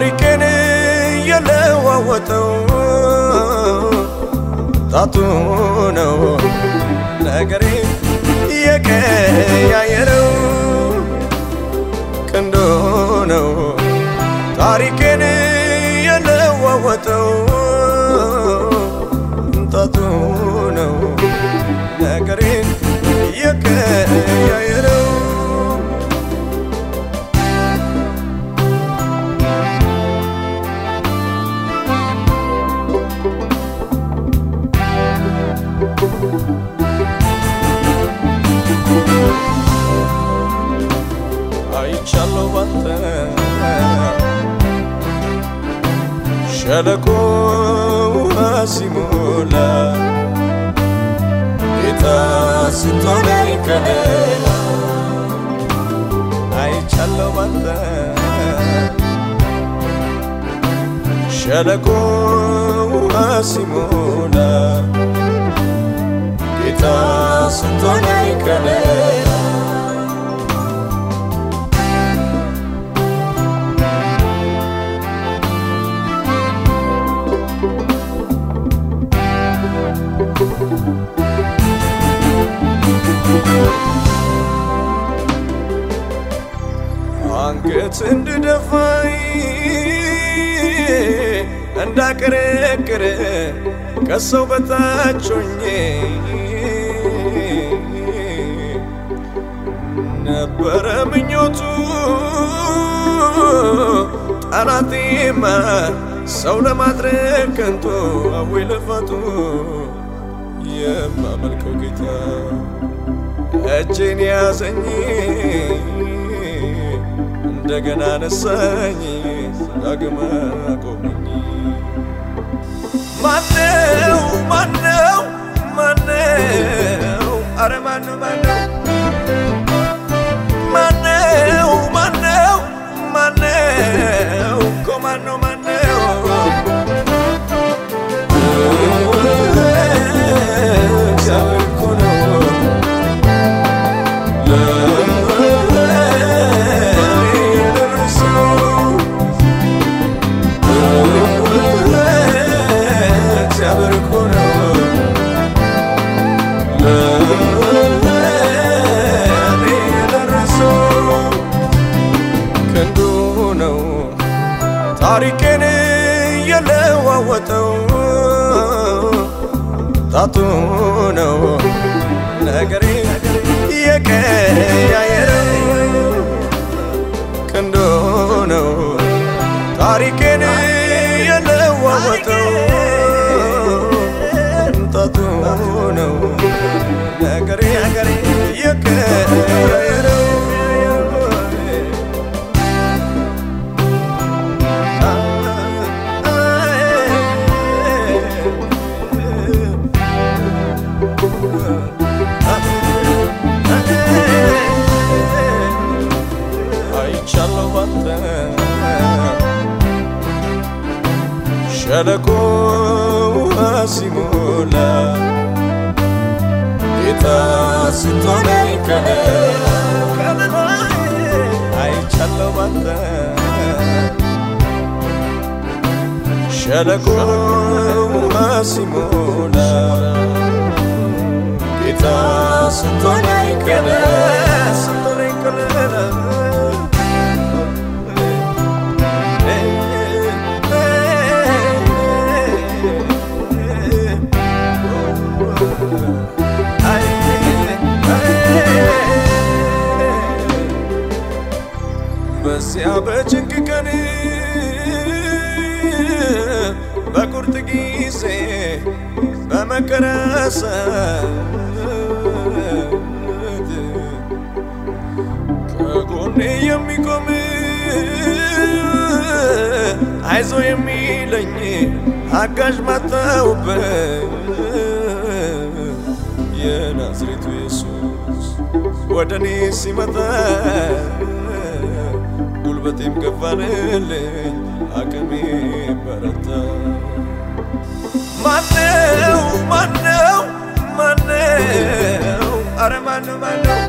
ታሪኬን የለዋወጠው ጣቱ ነው። ነገሬ የቀያየረው ክንዶ ነው። ታሪኬን የለዋወጠው ሸለቆ ውሃ ሲሞላ ጌታ ስትሆነኝ ከለላ አይቻለሁ ባንተ። ሸለቆ ውሃ ሲሞላ ጌታ ስትሆነኝ ከለላ አንገት እንድደፋይ እንዳቀረቅር ከሰው በታች ሆኜ ነበረ ምኞቱ ጠላቴማ ሰው ለማድረግ ከንቶ አወይ ልፋቱ የማመልከው ጌታ እጄን ያዘኝ እንደገና ነሳኝ ዳግም አቆመኝ። ማነው ማነው ማነው አረ ማነው ማነው ታሪኬን የለዋወጠው ጣቱ ነው አይቻለሁ ባንተ ሸለቆ ውሃ ሲሞላ ጌታ ስትሆነኝ ከለላ አይቻለሁ ባንተ ሸለቆ ውሃ ሲሞላ በዚያ በጭንቅ ቀን በቁርጥ ጊዜ በመከራ ሰዓት ከጎኔ የሚቆም አይዞ የሚለኝ አጋዥ ማጣውበት የናዝሬቱ ኢየሱስ ወደ ሲመጣ ጉልበቴም ገፋልልኝ አቅሜ በረታ። ማነው? ማነው? ማነው? አረ ማነው? ማነው